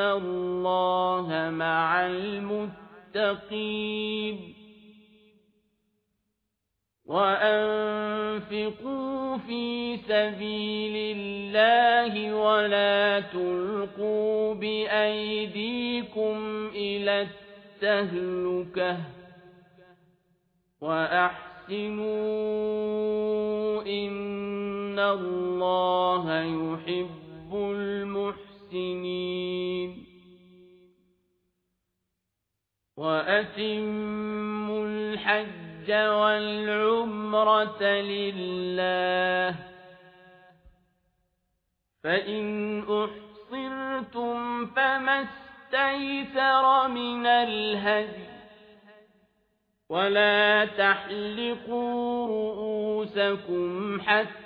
الله مع المتقين وأنفقوا في سبيل الله ولا تلقوا بأيديكم إلى التهلكة وأحسنوا إن الله يحب المحسنين وأتموا الحج الحج والعمرة لله. فإن أحصرتم فما استيسر من الهدي. ولا تحلقوا رؤوسكم حتى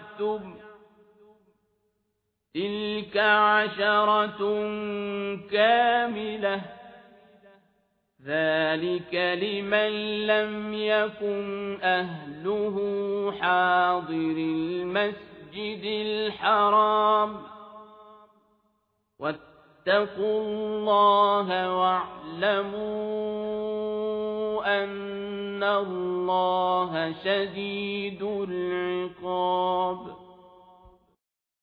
رجعتم تلك عشرة كاملة ذلك لمن لم يكن أهله حاضر المسجد الحرام واتقوا الله واعلموا أن الله شديد العقاب